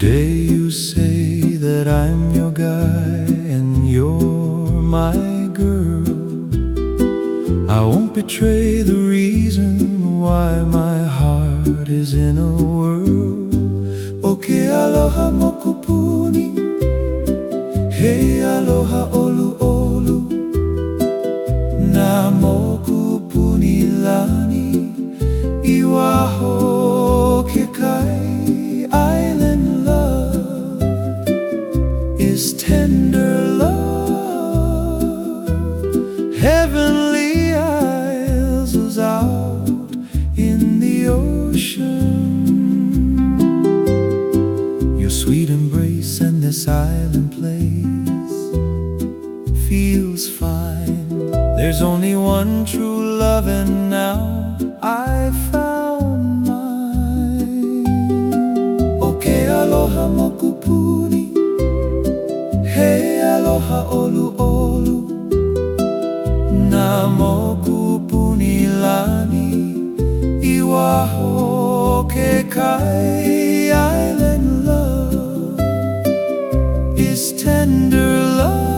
Today you say that I'm your guy and you're my girl. I won't betray the reason why my heart is in a whirl. Okay, aloha Your sweet embrace and this island place feels fine. There's only one true love, and now I found mine. Okay, aloha mokupuni. Hey, aloha olu olu. Na mokupuni lani. Iwaho kekai. Island love is tender love.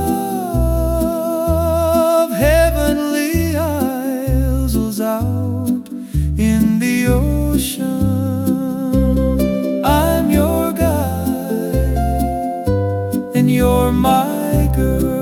Heavenly Isles out in the ocean. I'm your guy, and you're my girl.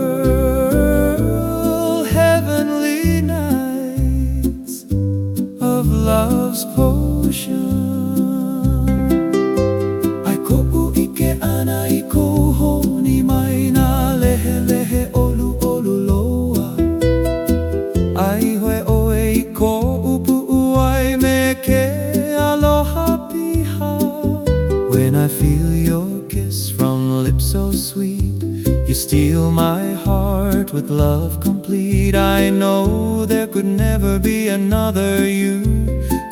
When I feel your kiss from lips so sweet, you steal my heart with love complete. I know there could never be another you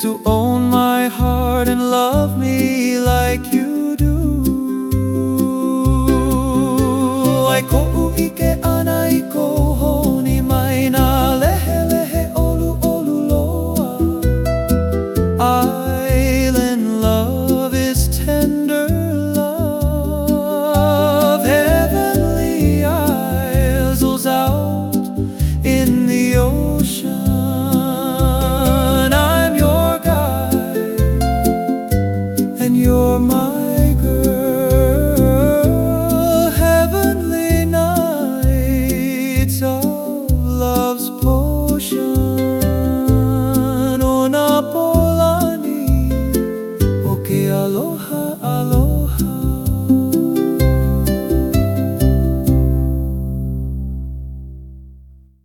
to own my heart and love me like you do. Ai ko'u